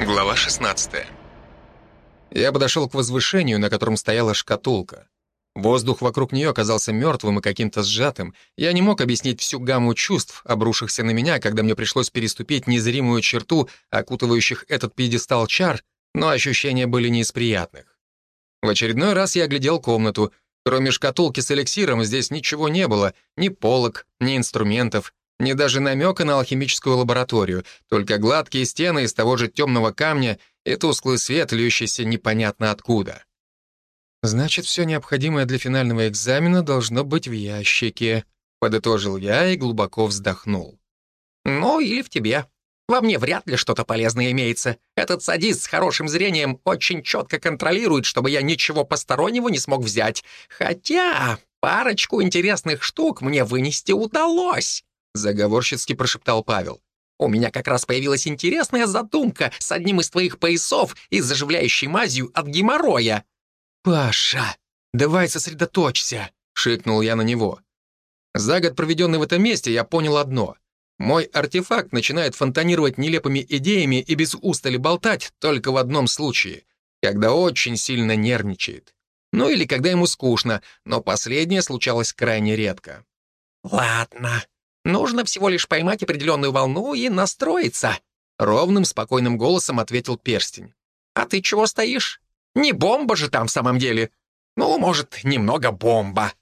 Глава 16. Я подошел к возвышению, на котором стояла шкатулка. Воздух вокруг нее оказался мертвым и каким-то сжатым. Я не мог объяснить всю гамму чувств, обрушившихся на меня, когда мне пришлось переступить незримую черту, окутывающих этот пьедестал чар, но ощущения были не из приятных. В очередной раз я оглядел комнату. Кроме шкатулки с эликсиром здесь ничего не было, ни полок, ни инструментов, ни даже намека на алхимическую лабораторию, только гладкие стены из того же темного камня и тусклый свет, льющийся непонятно откуда. «Значит, все необходимое для финального экзамена должно быть в ящике», подытожил я и глубоко вздохнул. «Ну, или в тебе. Во мне вряд ли что-то полезное имеется. Этот садист с хорошим зрением очень четко контролирует, чтобы я ничего постороннего не смог взять. Хотя парочку интересных штук мне вынести удалось», — заговорщицки прошептал Павел. «У меня как раз появилась интересная задумка с одним из твоих поясов и заживляющей мазью от геморроя». «Паша, давай сосредоточься», — шикнул я на него. За год, проведенный в этом месте, я понял одно. Мой артефакт начинает фонтанировать нелепыми идеями и без устали болтать только в одном случае, когда очень сильно нервничает. Ну или когда ему скучно, но последнее случалось крайне редко. «Ладно, нужно всего лишь поймать определенную волну и настроиться», ровным, спокойным голосом ответил перстень. «А ты чего стоишь? Не бомба же там в самом деле. Ну, может, немного бомба.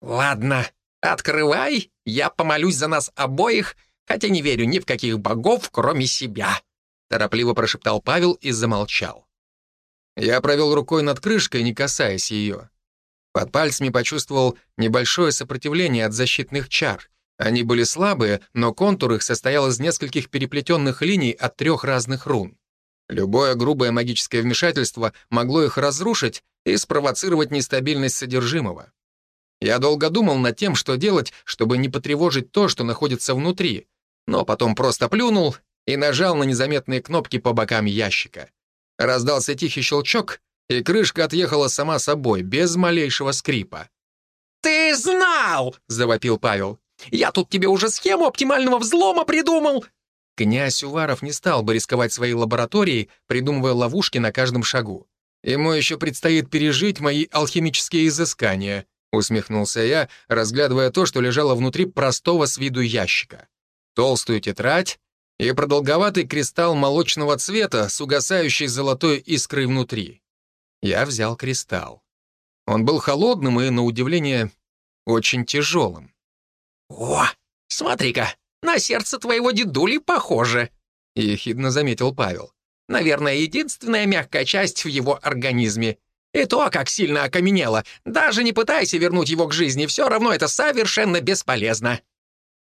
Ладно, открывай, я помолюсь за нас обоих, хотя не верю ни в каких богов, кроме себя», торопливо прошептал Павел и замолчал. Я провел рукой над крышкой, не касаясь ее. Под пальцами почувствовал небольшое сопротивление от защитных чар. Они были слабые, но контур их состоял из нескольких переплетенных линий от трех разных рун. Любое грубое магическое вмешательство могло их разрушить и спровоцировать нестабильность содержимого. Я долго думал над тем, что делать, чтобы не потревожить то, что находится внутри, но потом просто плюнул и нажал на незаметные кнопки по бокам ящика. Раздался тихий щелчок, и крышка отъехала сама собой, без малейшего скрипа. «Ты знал!» — завопил Павел. «Я тут тебе уже схему оптимального взлома придумал!» Князь Уваров не стал бы рисковать своей лабораторией, придумывая ловушки на каждом шагу. Ему еще предстоит пережить мои алхимические изыскания, усмехнулся я, разглядывая то, что лежало внутри простого с виду ящика. Толстую тетрадь и продолговатый кристалл молочного цвета с угасающей золотой искрой внутри. Я взял кристалл. Он был холодным и, на удивление, очень тяжелым. «О, смотри-ка, на сердце твоего дедули похоже», — ехидно заметил Павел. «Наверное, единственная мягкая часть в его организме. И то, как сильно окаменело. Даже не пытайся вернуть его к жизни, все равно это совершенно бесполезно».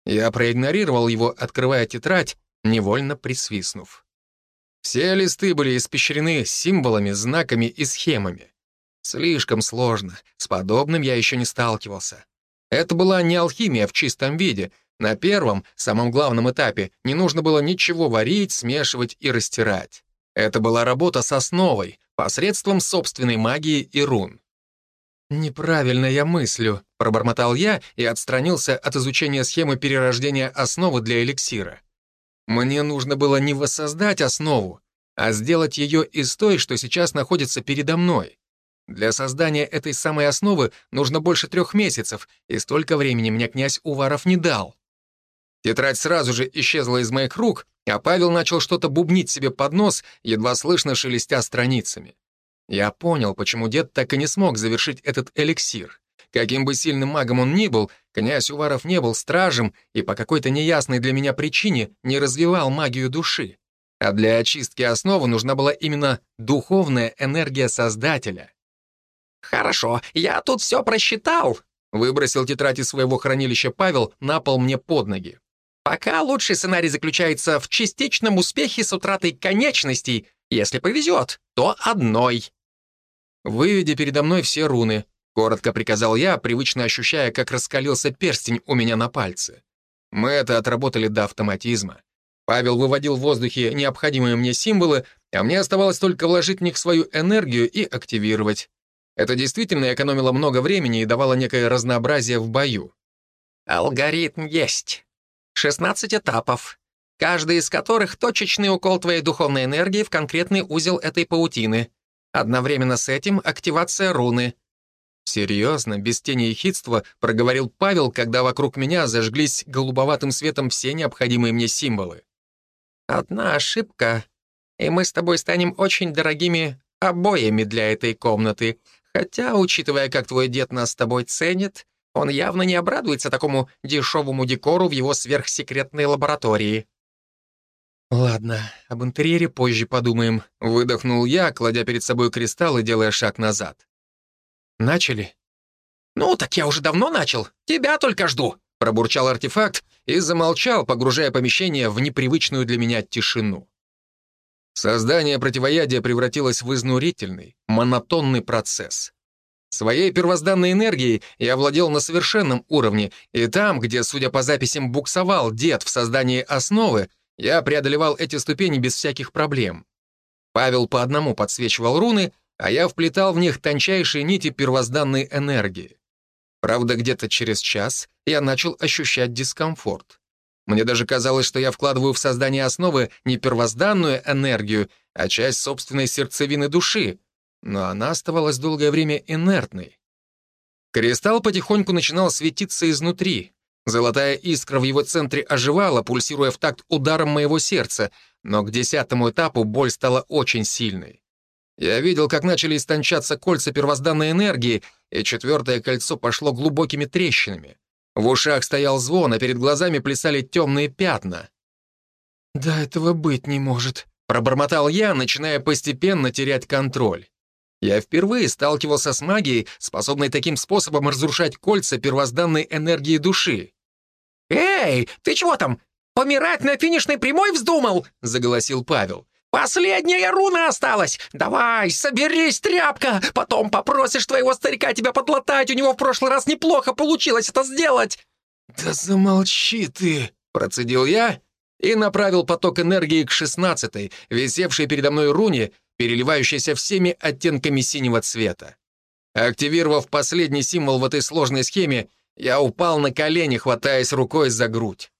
Я проигнорировал его, открывая тетрадь, невольно присвистнув. Все листы были испещрены символами, знаками и схемами. Слишком сложно, с подобным я еще не сталкивался. Это была не алхимия в чистом виде, на первом, самом главном этапе не нужно было ничего варить, смешивать и растирать. Это была работа с основой, посредством собственной магии и рун. «Неправильно я мыслю», — пробормотал я и отстранился от изучения схемы перерождения основы для эликсира. Мне нужно было не воссоздать основу, а сделать ее из той, что сейчас находится передо мной. Для создания этой самой основы нужно больше трех месяцев, и столько времени мне князь Уваров не дал. Тетрадь сразу же исчезла из моих рук, а Павел начал что-то бубнить себе под нос, едва слышно шелестя страницами. Я понял, почему дед так и не смог завершить этот эликсир. Каким бы сильным магом он ни был, князь Уваров не был стражем и по какой-то неясной для меня причине не развивал магию души. А для очистки основы нужна была именно духовная энергия Создателя. «Хорошо, я тут все просчитал», — выбросил тетрадь из своего хранилища Павел на пол мне под ноги. Пока лучший сценарий заключается в частичном успехе с утратой конечностей. Если повезет, то одной. Выведи передо мной все руны. Коротко приказал я, привычно ощущая, как раскалился перстень у меня на пальце. Мы это отработали до автоматизма. Павел выводил в воздухе необходимые мне символы, а мне оставалось только вложить в них свою энергию и активировать. Это действительно экономило много времени и давало некое разнообразие в бою. «Алгоритм есть. 16 этапов. каждый из которых — точечный укол твоей духовной энергии в конкретный узел этой паутины. Одновременно с этим активация руны. Серьезно, без тени ехидства, проговорил Павел, когда вокруг меня зажглись голубоватым светом все необходимые мне символы. Одна ошибка, и мы с тобой станем очень дорогими обоями для этой комнаты. Хотя, учитывая, как твой дед нас с тобой ценит, он явно не обрадуется такому дешевому декору в его сверхсекретной лаборатории. «Ладно, об интерьере позже подумаем», — выдохнул я, кладя перед собой кристалл и делая шаг назад. «Начали?» «Ну, так я уже давно начал. Тебя только жду», — пробурчал артефакт и замолчал, погружая помещение в непривычную для меня тишину. Создание противоядия превратилось в изнурительный, монотонный процесс. Своей первозданной энергией я владел на совершенном уровне, и там, где, судя по записям, буксовал дед в создании основы, я преодолевал эти ступени без всяких проблем. Павел по одному подсвечивал руны, а я вплетал в них тончайшие нити первозданной энергии. Правда, где-то через час я начал ощущать дискомфорт. Мне даже казалось, что я вкладываю в создание основы не первозданную энергию, а часть собственной сердцевины души, но она оставалась долгое время инертной. Кристалл потихоньку начинал светиться изнутри. Золотая искра в его центре оживала, пульсируя в такт ударом моего сердца, но к десятому этапу боль стала очень сильной. Я видел, как начали истончаться кольца первозданной энергии, и четвертое кольцо пошло глубокими трещинами. В ушах стоял звон, а перед глазами плясали темные пятна. «Да этого быть не может», — пробормотал я, начиная постепенно терять контроль. Я впервые сталкивался с магией, способной таким способом разрушать кольца первозданной энергии души. «Эй, ты чего там? Помирать на финишной прямой вздумал?» — заголосил Павел. «Последняя руна осталась! Давай, соберись, тряпка! Потом попросишь твоего старика тебя подлатать, у него в прошлый раз неплохо получилось это сделать!» «Да замолчи ты!» — процедил я и направил поток энергии к шестнадцатой, висевшей передо мной руне, переливающейся всеми оттенками синего цвета. Активировав последний символ в этой сложной схеме, я упал на колени, хватаясь рукой за грудь.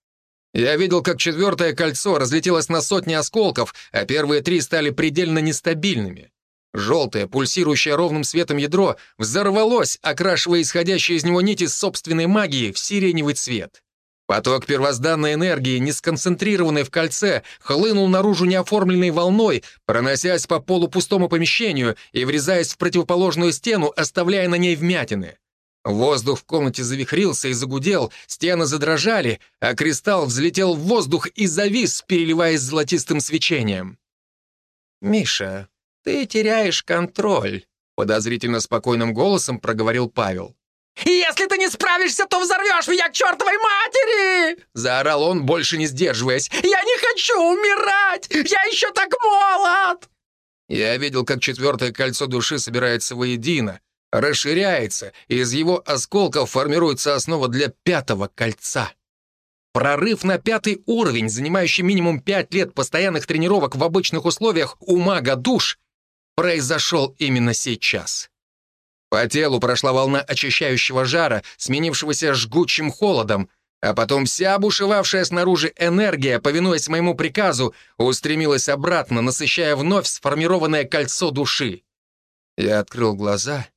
Я видел, как четвертое кольцо разлетелось на сотни осколков, а первые три стали предельно нестабильными. Желтое, пульсирующее ровным светом ядро взорвалось, окрашивая исходящие из него нити собственной магии в сиреневый цвет. Поток первозданной энергии, не сконцентрированный в кольце, хлынул наружу неоформленной волной, проносясь по полупустому помещению и врезаясь в противоположную стену, оставляя на ней вмятины. Воздух в комнате завихрился и загудел, стены задрожали, а кристалл взлетел в воздух и завис, переливаясь золотистым свечением. «Миша, ты теряешь контроль», — подозрительно спокойным голосом проговорил Павел. «Если ты не справишься, то взорвешь меня к чертовой матери!» Заорал он, больше не сдерживаясь. «Я не хочу умирать! Я еще так молод!» Я видел, как четвертое кольцо души собирается воедино, расширяется, и из его осколков формируется основа для пятого кольца. Прорыв на пятый уровень, занимающий минимум пять лет постоянных тренировок в обычных условиях у мага душ, произошел именно сейчас. По телу прошла волна очищающего жара, сменившегося жгучим холодом, а потом вся бушевавшая снаружи энергия, повинуясь моему приказу, устремилась обратно, насыщая вновь сформированное кольцо души. Я открыл глаза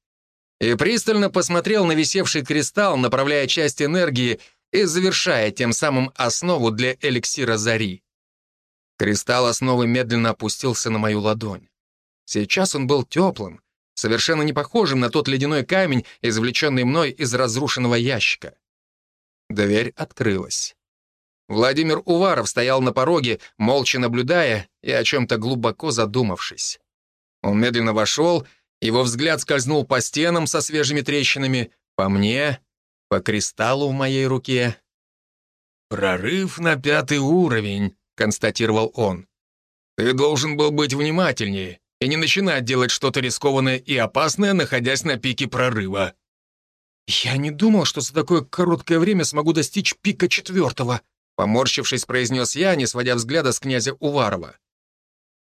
и пристально посмотрел на висевший кристалл, направляя часть энергии и завершая тем самым основу для эликсира зари. Кристалл основы медленно опустился на мою ладонь. Сейчас он был теплым, совершенно не похожим на тот ледяной камень, извлеченный мной из разрушенного ящика. Дверь открылась. Владимир Уваров стоял на пороге, молча наблюдая и о чем-то глубоко задумавшись. Он медленно вошел его взгляд скользнул по стенам со свежими трещинами, по мне, по кристаллу в моей руке. «Прорыв на пятый уровень», — констатировал он. «Ты должен был быть внимательнее и не начинать делать что-то рискованное и опасное, находясь на пике прорыва». «Я не думал, что за такое короткое время смогу достичь пика четвертого», поморщившись, произнес я, не сводя взгляда с князя Уварова.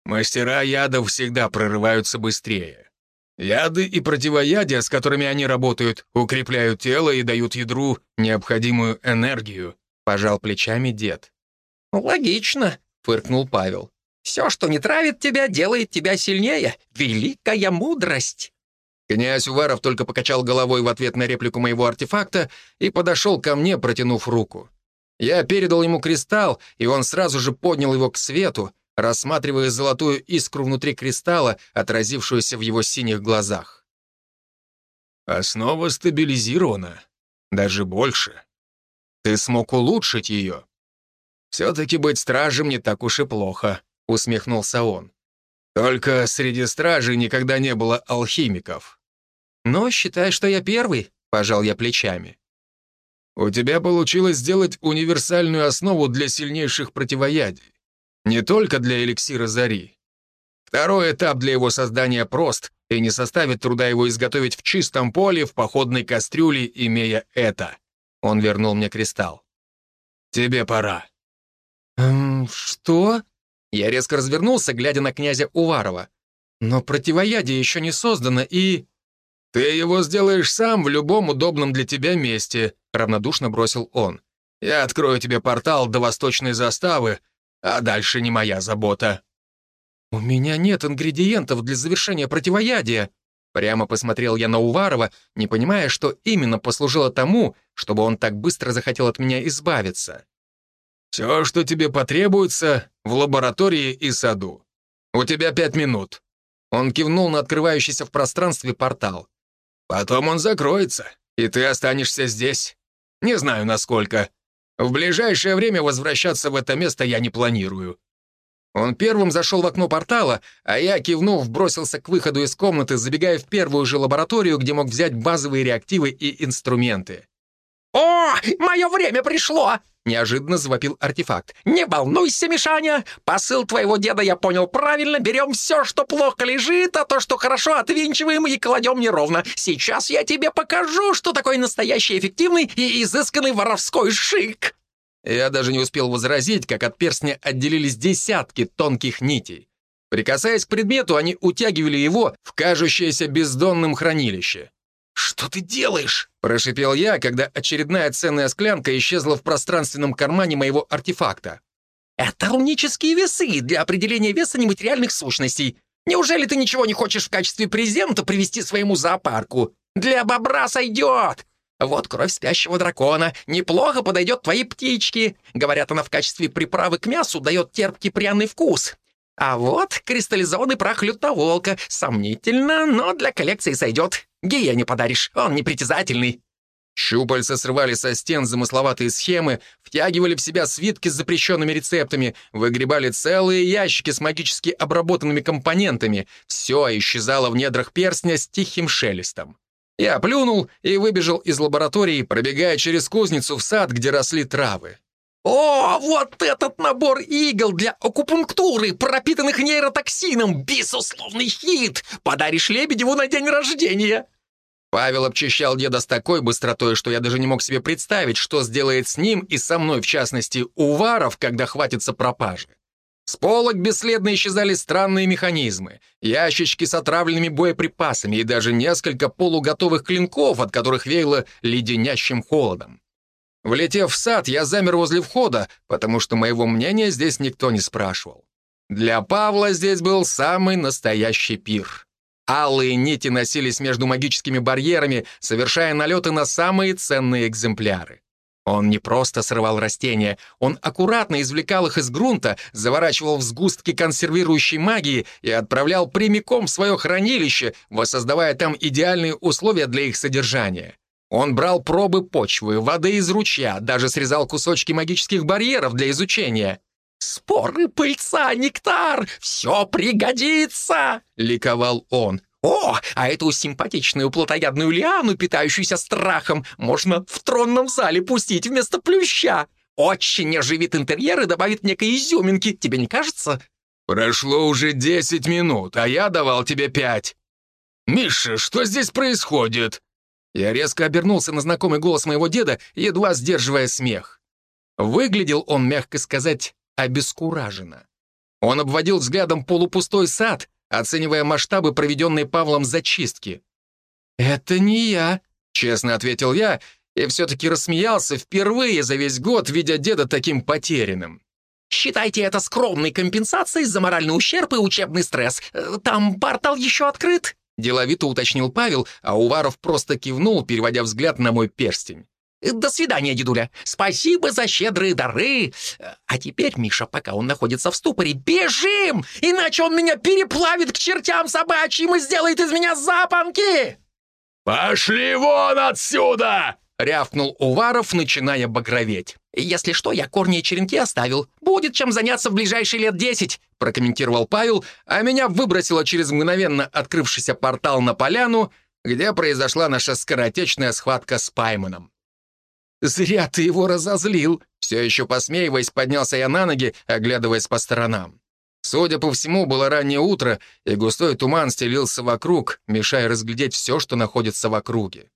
«Мастера ядов всегда прорываются быстрее. Яды и противоядия, с которыми они работают, укрепляют тело и дают ядру необходимую энергию», — пожал плечами дед. «Логично», — фыркнул Павел. «Все, что не травит тебя, делает тебя сильнее. Великая мудрость». Князь Уваров только покачал головой в ответ на реплику моего артефакта и подошел ко мне, протянув руку. Я передал ему кристалл, и он сразу же поднял его к свету, рассматривая золотую искру внутри кристалла, отразившуюся в его синих глазах. «Основа стабилизирована. Даже больше. Ты смог улучшить ее. Все-таки быть стражем не так уж и плохо», — усмехнулся он. «Только среди стражей никогда не было алхимиков». «Но считай, что я первый», — пожал я плечами. «У тебя получилось сделать универсальную основу для сильнейших противоядий. Не только для эликсира зари. Второй этап для его создания прост, и не составит труда его изготовить в чистом поле, в походной кастрюле, имея это». Он вернул мне кристалл. «Тебе пора». «Эм, что?» Я резко развернулся, глядя на князя Уварова. «Но противоядие еще не создано, и...» «Ты его сделаешь сам в любом удобном для тебя месте», — равнодушно бросил он. «Я открою тебе портал до восточной заставы, а дальше не моя забота». «У меня нет ингредиентов для завершения противоядия», Прямо посмотрел я на Уварова, не понимая, что именно послужило тому, чтобы он так быстро захотел от меня избавиться. «Все, что тебе потребуется, в лаборатории и саду. У тебя пять минут». Он кивнул на открывающийся в пространстве портал. «Потом он закроется, и ты останешься здесь. Не знаю, насколько. В ближайшее время возвращаться в это место я не планирую». Он первым зашел в окно портала, а я, кивнув, бросился к выходу из комнаты, забегая в первую же лабораторию, где мог взять базовые реактивы и инструменты. «О, мое время пришло!» — неожиданно завопил артефакт. «Не волнуйся, Мишаня! Посыл твоего деда я понял правильно. Берем все, что плохо лежит, а то, что хорошо, отвинчиваем и кладем неровно. Сейчас я тебе покажу, что такое настоящий эффективный и изысканный воровской шик!» Я даже не успел возразить, как от перстня отделились десятки тонких нитей. Прикасаясь к предмету, они утягивали его в кажущееся бездонным хранилище. «Что ты делаешь?» — прошипел я, когда очередная ценная склянка исчезла в пространственном кармане моего артефакта. «Это рунические весы для определения веса нематериальных сущностей. Неужели ты ничего не хочешь в качестве презента привезти своему зоопарку? Для бобра сойдет! Вот кровь спящего дракона. Неплохо подойдет твоей птичке. Говорят, она в качестве приправы к мясу дает терпкий пряный вкус. А вот кристаллизованный прах лютоволка. Сомнительно, но для коллекции сойдет. Гиене подаришь, он непритязательный». Щупальца срывали со стен замысловатые схемы, втягивали в себя свитки с запрещенными рецептами, выгребали целые ящики с магически обработанными компонентами. Все исчезало в недрах перстня с тихим шелестом. Я плюнул и выбежал из лаборатории, пробегая через кузницу в сад, где росли травы. «О, вот этот набор игл для акупунктуры, пропитанных нейротоксином! Безусловный хит! Подаришь Лебедеву на день рождения!» Павел обчищал деда с такой быстротой, что я даже не мог себе представить, что сделает с ним и со мной, в частности, Уваров, когда хватится пропажи. С полок бесследно исчезали странные механизмы, ящички с отравленными боеприпасами и даже несколько полуготовых клинков, от которых веяло леденящим холодом. Влетев в сад, я замер возле входа, потому что моего мнения здесь никто не спрашивал. Для Павла здесь был самый настоящий пир. Алые нити носились между магическими барьерами, совершая налеты на самые ценные экземпляры. Он не просто срывал растения, он аккуратно извлекал их из грунта, заворачивал в сгустки консервирующей магии и отправлял прямиком в свое хранилище, воссоздавая там идеальные условия для их содержания. Он брал пробы почвы, воды из ручья, даже срезал кусочки магических барьеров для изучения. «Споры, пыльца, нектар! Все пригодится!» — ликовал он. «О, а эту симпатичную плотоядную лиану, питающуюся страхом, можно в тронном зале пустить вместо плюща. Очень оживит интерьер и добавит некой изюминки, тебе не кажется?» «Прошло уже десять минут, а я давал тебе пять». «Миша, что здесь происходит?» Я резко обернулся на знакомый голос моего деда, едва сдерживая смех. Выглядел он, мягко сказать, обескураженно. Он обводил взглядом полупустой сад, оценивая масштабы проведенной Павлом зачистки. «Это не я», — честно ответил я, и все-таки рассмеялся впервые за весь год, видя деда таким потерянным. Считайте это скромной компенсацией за моральный ущерб и учебный стресс. Э, там портал еще открыт?» Деловито уточнил Павел, а Уваров просто кивнул, переводя взгляд на мой перстень. Э, «До свидания, дедуля. Спасибо за щедрые дары. А теперь, Миша, пока он находится в ступоре, бежим! Иначе он меня переплавит к чертям собачьим и сделает из меня запонки!» «Пошли вон отсюда!» — рявкнул Уваров, начиная багроветь. «Если что, я корни и черенки оставил. Будет чем заняться в ближайшие лет десять», — прокомментировал Павел, а меня выбросило через мгновенно открывшийся портал на поляну, где произошла наша скоротечная схватка с Пайманом. «Зря ты его разозлил!» Все еще посмеиваясь, поднялся я на ноги, оглядываясь по сторонам. Судя по всему, было раннее утро, и густой туман стелился вокруг, мешая разглядеть все, что находится в округе.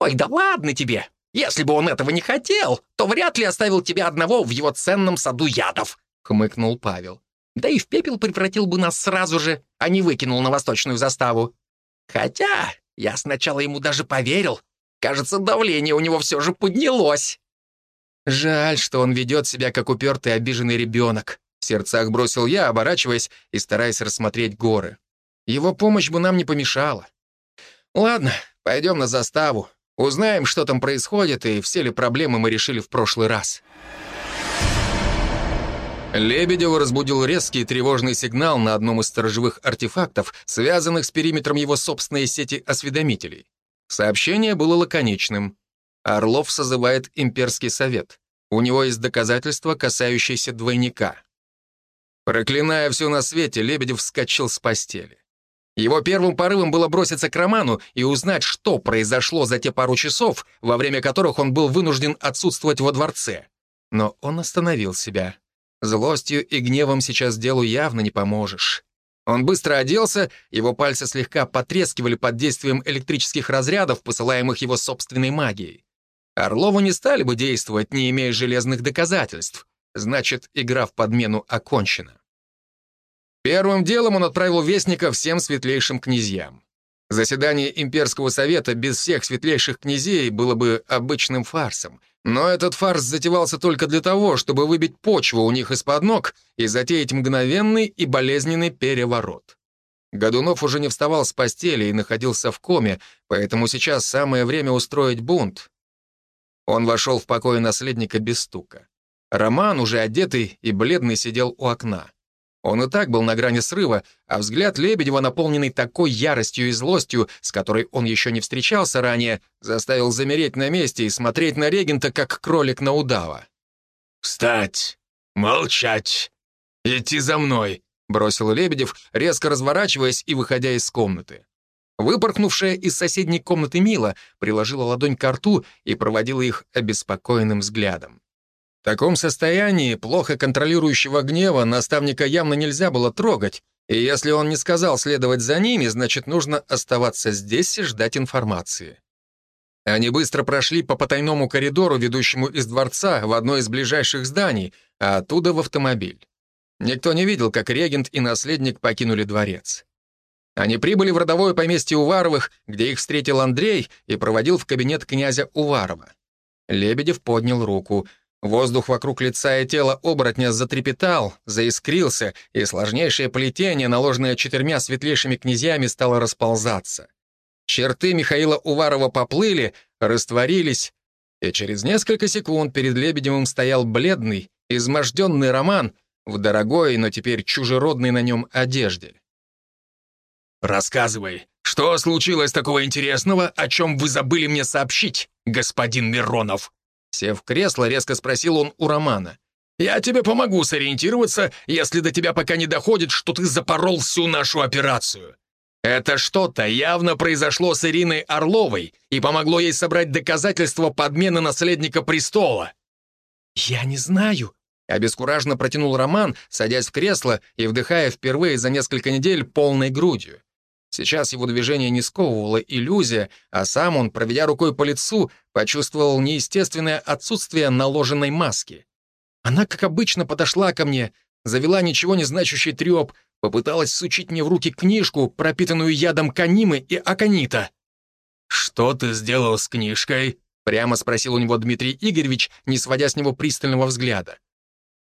«Ой, да ладно тебе! Если бы он этого не хотел, то вряд ли оставил тебя одного в его ценном саду ядов!» — хмыкнул Павел. «Да и в пепел превратил бы нас сразу же, а не выкинул на восточную заставу. Хотя я сначала ему даже поверил, Кажется, давление у него все же поднялось. Жаль, что он ведет себя как упертый обиженный ребенок. В сердцах бросил я, оборачиваясь и стараясь рассмотреть горы. Его помощь бы нам не помешала. Ладно, пойдем на заставу. Узнаем, что там происходит, и все ли проблемы мы решили в прошлый раз. Лебедева разбудил резкий тревожный сигнал на одном из сторожевых артефактов, связанных с периметром его собственной сети осведомителей. Сообщение было лаконичным. Орлов созывает имперский совет. У него есть доказательства, касающиеся двойника. Проклиная все на свете, Лебедев вскочил с постели. Его первым порывом было броситься к Роману и узнать, что произошло за те пару часов, во время которых он был вынужден отсутствовать во дворце. Но он остановил себя. Злостью и гневом сейчас делу явно не поможешь. Он быстро оделся, его пальцы слегка потрескивали под действием электрических разрядов, посылаемых его собственной магией. Орлову не стали бы действовать, не имея железных доказательств. Значит, игра в подмену окончена. Первым делом он отправил вестника всем светлейшим князьям. Заседание имперского совета без всех светлейших князей было бы обычным фарсом — но этот фарс затевался только для того, чтобы выбить почву у них из-под ног и затеять мгновенный и болезненный переворот. Годунов уже не вставал с постели и находился в коме, поэтому сейчас самое время устроить бунт. Он вошел в покой наследника без стука. Роман, уже одетый и бледный, сидел у окна. Он и так был на грани срыва, а взгляд Лебедева, наполненный такой яростью и злостью, с которой он еще не встречался ранее, заставил замереть на месте и смотреть на регента, как кролик на удава. «Встать! Молчать! Идти за мной!» — бросил Лебедев, резко разворачиваясь и выходя из комнаты. Выпорхнувшая из соседней комнаты Мила приложила ладонь к рту и проводила их обеспокоенным взглядом. В таком состоянии, плохо контролирующего гнева, наставника явно нельзя было трогать, и если он не сказал следовать за ними, значит, нужно оставаться здесь и ждать информации. Они быстро прошли по потайному коридору, ведущему из дворца, в одно из ближайших зданий, а оттуда в автомобиль. Никто не видел, как регент и наследник покинули дворец. Они прибыли в родовое поместье Уваровых, где их встретил Андрей и проводил в кабинет князя Уварова. Лебедев поднял руку — Воздух вокруг лица и тела оборотня затрепетал, заискрился, и сложнейшее плетение, наложенное четырьмя светлейшими князьями, стало расползаться. Черты Михаила Уварова поплыли, растворились, и через несколько секунд перед Лебедевым стоял бледный, изможденный Роман в дорогой, но теперь чужеродной на нем одежде. «Рассказывай, что случилось такого интересного, о чем вы забыли мне сообщить, господин Миронов?» Сев в кресло, резко спросил он у Романа. «Я тебе помогу сориентироваться, если до тебя пока не доходит, что ты запорол всю нашу операцию. Это что-то явно произошло с Ириной Орловой и помогло ей собрать доказательства подмены наследника престола». «Я не знаю», — обескураженно протянул Роман, садясь в кресло и вдыхая впервые за несколько недель полной грудью. Сейчас его движение не сковывала иллюзия, а сам он, проведя рукой по лицу, почувствовал неестественное отсутствие наложенной маски. Она, как обычно, подошла ко мне, завела ничего не значащий треп, попыталась сучить мне в руки книжку, пропитанную ядом канимы и аконита. «Что ты сделал с книжкой?» — прямо спросил у него Дмитрий Игоревич, не сводя с него пристального взгляда.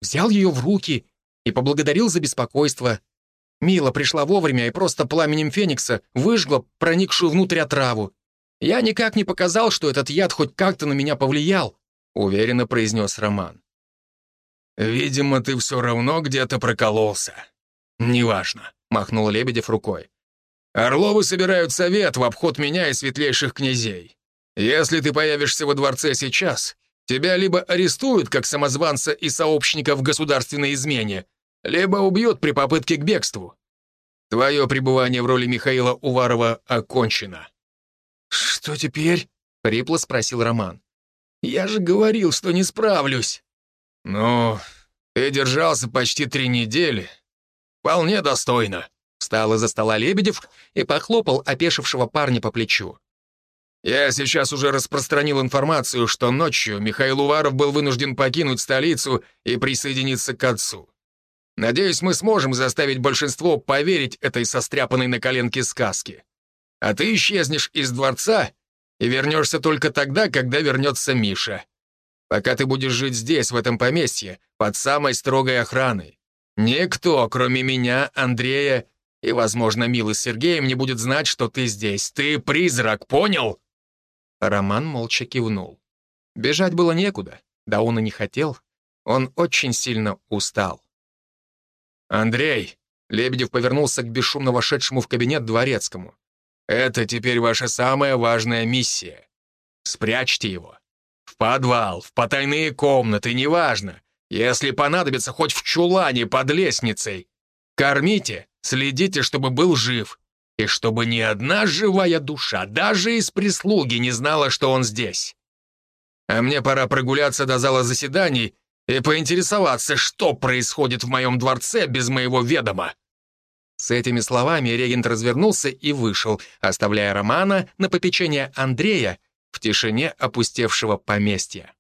взял ее в руки и поблагодарил за беспокойство. Мила пришла вовремя и просто пламенем феникса выжгла проникшую внутрь отраву. Я никак не показал, что этот яд хоть как-то на меня повлиял, уверенно произнес Роман. «Видимо, ты все равно где-то прокололся. Неважно», — махнул Лебедев рукой. «Орловы собирают совет в обход меня и светлейших князей. Если ты появишься во дворце сейчас, тебя либо арестуют как самозванца и сообщника в государственной измене, либо убьют при попытке к бегству. Твое пребывание в роли Михаила Уварова окончено». «Что теперь?» — хрипло спросил Роман. «Я же говорил, что не справлюсь». «Ну, ты держался почти три недели. Вполне достойно». Встал из-за стола Лебедев и похлопал опешившего парня по плечу. «Я сейчас уже распространил информацию, что ночью Михаил Уваров был вынужден покинуть столицу и присоединиться к отцу. Надеюсь, мы сможем заставить большинство поверить этой состряпанной на коленке сказке. А ты исчезнешь из дворца и вернешься только тогда, когда вернется Миша. Пока ты будешь жить здесь, в этом поместье, под самой строгой охраной. Никто, кроме меня, Андрея и, возможно, Милы с Сергеем, не будет знать, что ты здесь. Ты призрак, понял?» Роман молча кивнул. Бежать было некуда, да он и не хотел. Он очень сильно устал. «Андрей!» — Лебедев повернулся к бесшумно вошедшему в кабинет дворецкому. «Это теперь ваша самая важная миссия. Спрячьте его. В подвал, в потайные комнаты, неважно. Если понадобится, хоть в чулане под лестницей. Кормите, следите, чтобы был жив. И чтобы ни одна живая душа, даже из прислуги, не знала, что он здесь. А мне пора прогуляться до зала заседаний и поинтересоваться, что происходит в моем дворце без моего ведома». С этими словами регент развернулся и вышел, оставляя Романа на попечение Андрея в тишине опустевшего поместья.